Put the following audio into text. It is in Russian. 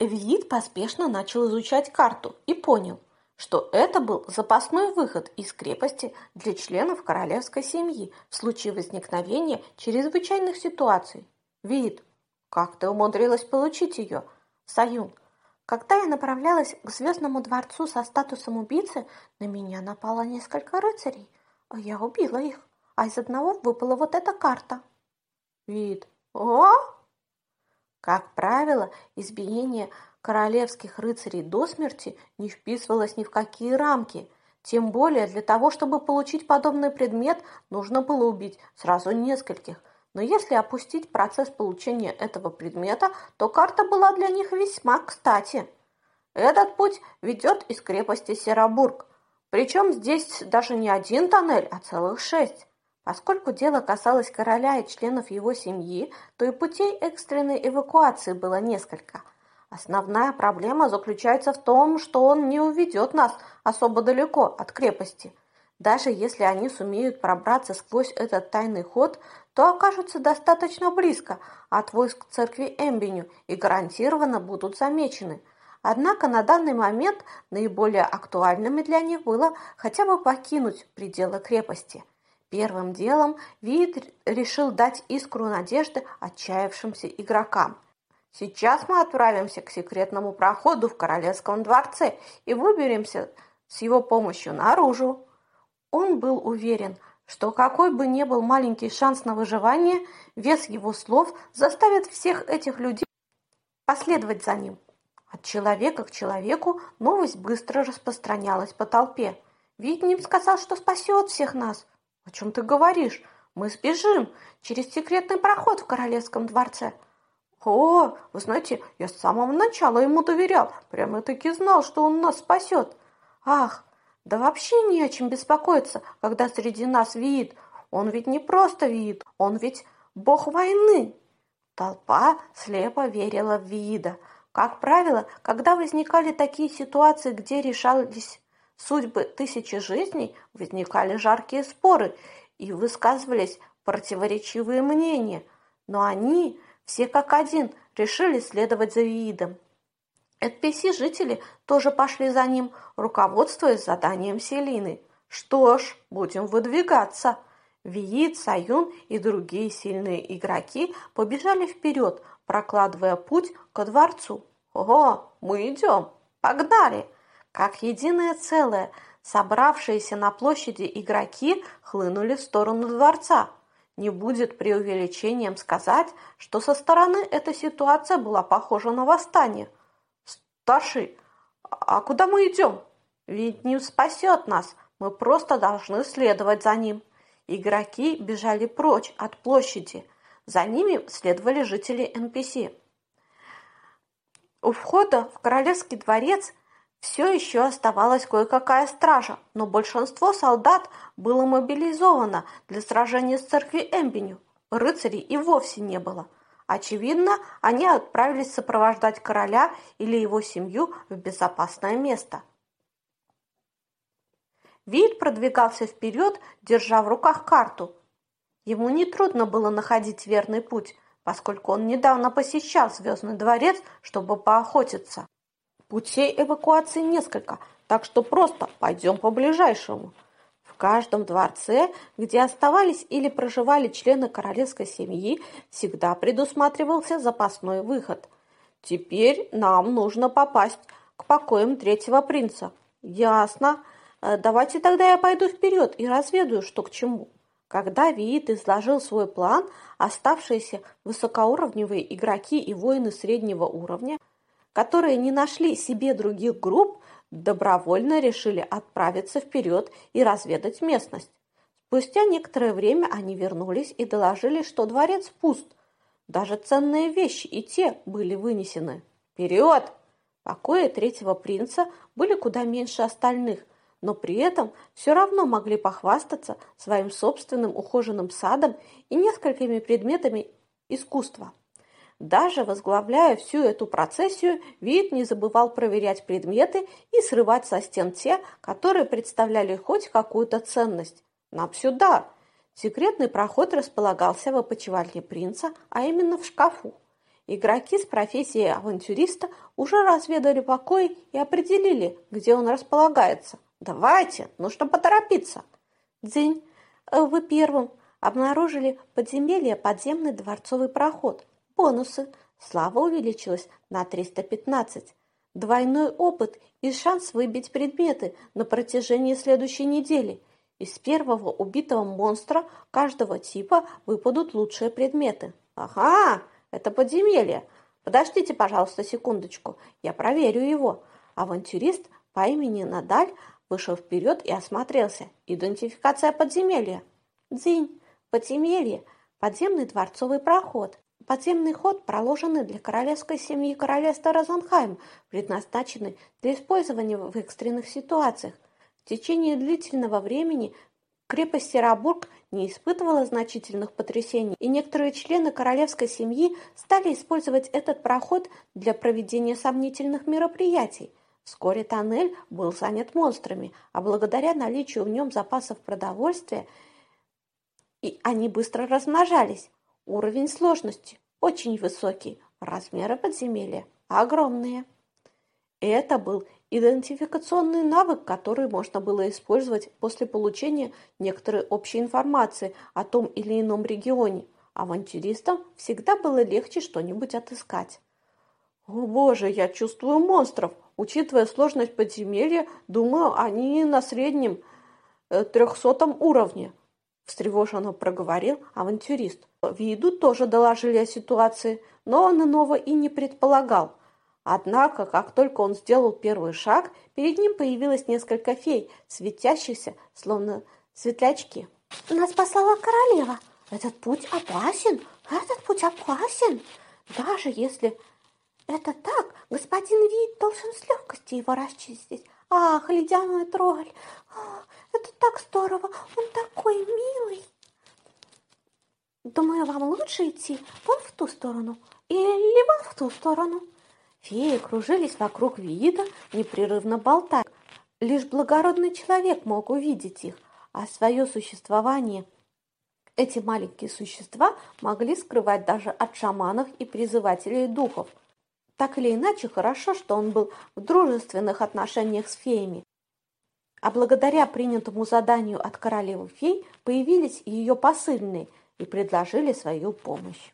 Виит поспешно начал изучать карту и понял, что это был запасной выход из крепости для членов королевской семьи в случае возникновения чрезвычайных ситуаций. Вид, как ты умудрилась получить ее? Саюн, когда я направлялась к Звездному дворцу со статусом убийцы, на меня напало несколько рыцарей, а я убила их, а из одного выпала вот эта карта. Вид, о? Как правило, избиение королевских рыцарей до смерти не вписывалось ни в какие рамки. Тем более для того, чтобы получить подобный предмет, нужно было убить сразу нескольких. Но если опустить процесс получения этого предмета, то карта была для них весьма кстати. Этот путь ведет из крепости Серобург. Причем здесь даже не один тоннель, а целых шесть. Поскольку дело касалось короля и членов его семьи, то и путей экстренной эвакуации было несколько – Основная проблема заключается в том, что он не уведет нас особо далеко от крепости. Даже если они сумеют пробраться сквозь этот тайный ход, то окажутся достаточно близко от войск церкви Эмбеню и гарантированно будут замечены. Однако на данный момент наиболее актуальными для них было хотя бы покинуть пределы крепости. Первым делом Вид решил дать искру надежды отчаявшимся игрокам – Сейчас мы отправимся к секретному проходу в королевском дворце и выберемся с его помощью наружу. Он был уверен, что какой бы ни был маленький шанс на выживание, вес его слов заставит всех этих людей последовать за ним. От человека к человеку новость быстро распространялась по толпе. Витним сказал, что спасет всех нас. О чем ты говоришь? Мы сбежим через секретный проход в королевском дворце. «О, вы знаете, я с самого начала ему доверял, прямо-таки знал, что он нас спасет. Ах, да вообще не о чем беспокоиться, когда среди нас вид. Он ведь не просто вид, он ведь бог войны». Толпа слепо верила в вида. Как правило, когда возникали такие ситуации, где решались судьбы тысячи жизней, возникали жаркие споры и высказывались противоречивые мнения. Но они все как один решили следовать за Виидом. NPC-жители тоже пошли за ним, руководствуясь заданием Селины. Что ж, будем выдвигаться. Виид, Саюн и другие сильные игроки побежали вперед, прокладывая путь ко дворцу. Ого, мы идем! Погнали! Как единое целое, собравшиеся на площади игроки хлынули в сторону дворца. Не будет преувеличением сказать, что со стороны эта ситуация была похожа на восстание. «Старший, а куда мы идем? Ведь не спасет нас, мы просто должны следовать за ним». Игроки бежали прочь от площади. За ними следовали жители НПС. У входа в королевский дворец все еще оставалась кое-какая стража, но большинство солдат было мобилизовано для сражения с церкви Эмбеню. Рыцарей и вовсе не было. Очевидно, они отправились сопровождать короля или его семью в безопасное место. Вид продвигался вперед, держа в руках карту. Ему нетрудно было находить верный путь, поскольку он недавно посещал Звездный дворец, чтобы поохотиться. Путей эвакуации несколько, так что просто пойдем по ближайшему. В каждом дворце, где оставались или проживали члены королевской семьи, всегда предусматривался запасной выход. Теперь нам нужно попасть к покоям третьего принца. Ясно. Э, давайте тогда я пойду вперед и разведаю, что к чему. Когда Виит изложил свой план, оставшиеся высокоуровневые игроки и воины среднего уровня которые не нашли себе других групп, добровольно решили отправиться вперед и разведать местность. Спустя некоторое время они вернулись и доложили, что дворец пуст. Даже ценные вещи и те были вынесены. Вперед! Покои третьего принца были куда меньше остальных, но при этом все равно могли похвастаться своим собственным ухоженным садом и несколькими предметами искусства. Даже возглавляя всю эту процессию, Вид не забывал проверять предметы и срывать со стен те, которые представляли хоть какую-то ценность. Нам сюда! Секретный проход располагался в опочивальне принца, а именно в шкафу. Игроки с профессией авантюриста уже разведали покой и определили, где он располагается. Давайте, нужно поторопиться. День, вы первым обнаружили подземелье подземный дворцовый проход. Бонусы. Слава увеличилась на 315. Двойной опыт и шанс выбить предметы на протяжении следующей недели. Из первого убитого монстра каждого типа выпадут лучшие предметы. Ага, это подземелье. Подождите, пожалуйста, секундочку, я проверю его. Авантюрист по имени Надаль вышел вперед и осмотрелся. Идентификация подземелья. Дзинь, подземелье, подземный дворцовый проход. Подземный ход, проложенный для королевской семьи королевства Розенхайм, предназначенный для использования в экстренных ситуациях. В течение длительного времени крепость Серабург не испытывала значительных потрясений, и некоторые члены королевской семьи стали использовать этот проход для проведения сомнительных мероприятий. Вскоре тоннель был занят монстрами, а благодаря наличию в нем запасов продовольствия и они быстро размножались. Уровень сложности очень высокий, размеры подземелья огромные. Это был идентификационный навык, который можно было использовать после получения некоторой общей информации о том или ином регионе. Авантюристам всегда было легче что-нибудь отыскать. «О боже, я чувствую монстров!» Учитывая сложность подземелья, думаю, они на среднем э, трехсотом уровне, встревоженно проговорил авантюрист. Виду тоже доложили о ситуации, но он иного и не предполагал. Однако, как только он сделал первый шаг, перед ним появилось несколько фей, светящихся, словно светлячки. «Нас послала королева. Этот путь опасен, этот путь опасен. Даже если это так, господин Вид должен с легкостью его расчистить. Ах, ледяной тролль, ах, это так здорово, он такой милый. Думаю, вам лучше идти вон в ту сторону или вон в ту сторону. Феи кружились вокруг вида, непрерывно болтая. Лишь благородный человек мог увидеть их, а свое существование эти маленькие существа могли скрывать даже от шаманов и призывателей духов – так или иначе, хорошо, что он был в дружественных отношениях с феями. А благодаря принятому заданию от королевы фей появились ее посыльные и предложили свою помощь.